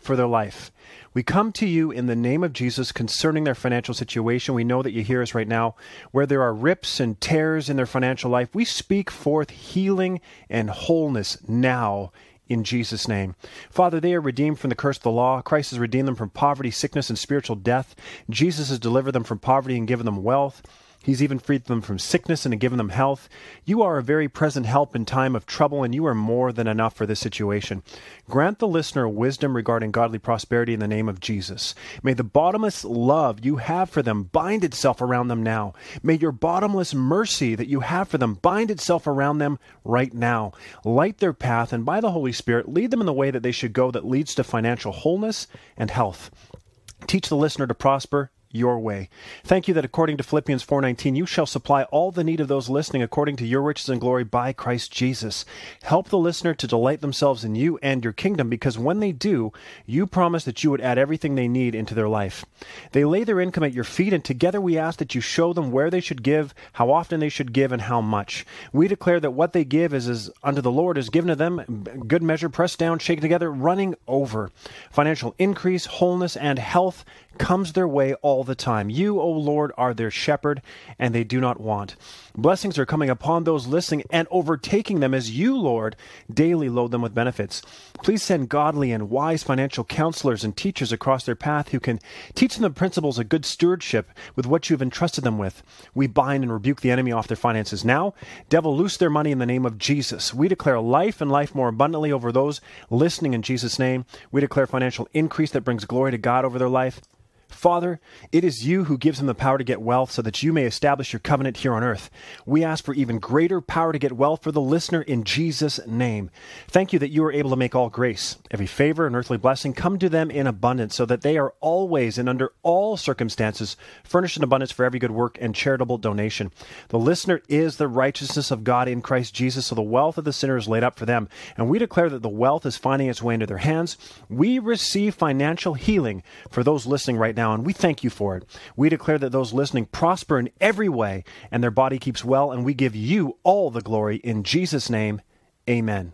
for their life. We come to you in the name of Jesus concerning their financial situation. We know that you hear us right now. Where there are rips and tears in their financial life, we speak forth healing and wholeness now in Jesus' name. Father, they are redeemed from the curse of the law. Christ has redeemed them from poverty, sickness, and spiritual death. Jesus has delivered them from poverty and given them wealth. He's even freed them from sickness and given them health. You are a very present help in time of trouble, and you are more than enough for this situation. Grant the listener wisdom regarding godly prosperity in the name of Jesus. May the bottomless love you have for them bind itself around them now. May your bottomless mercy that you have for them bind itself around them right now. Light their path, and by the Holy Spirit, lead them in the way that they should go that leads to financial wholeness and health. Teach the listener to prosper your way. Thank you that according to Philippians 4:19 you shall supply all the need of those listening according to your riches and glory by Christ Jesus. Help the listener to delight themselves in you and your kingdom because when they do, you promise that you would add everything they need into their life. They lay their income at your feet and together we ask that you show them where they should give, how often they should give and how much. We declare that what they give is as unto the Lord is given to them, good measure pressed down, shaken together, running over. Financial increase, wholeness and health comes their way all the time. You, O Lord, are their shepherd, and they do not want. Blessings are coming upon those listening and overtaking them as you, Lord, daily load them with benefits. Please send godly and wise financial counselors and teachers across their path who can teach them the principles of good stewardship with what you have entrusted them with. We bind and rebuke the enemy off their finances now. Devil, loose their money in the name of Jesus. We declare life and life more abundantly over those listening in Jesus' name. We declare financial increase that brings glory to God over their life. Father, it is you who gives them the power to get wealth so that you may establish your covenant here on earth. We ask for even greater power to get wealth for the listener in Jesus' name. Thank you that you are able to make all grace, every favor and earthly blessing come to them in abundance so that they are always and under all circumstances furnished in abundance for every good work and charitable donation. The listener is the righteousness of God in Christ Jesus, so the wealth of the sinner is laid up for them. And we declare that the wealth is finding its way into their hands. We receive financial healing for those listening right now now, and we thank you for it. We declare that those listening prosper in every way and their body keeps well, and we give you all the glory in Jesus' name. Amen.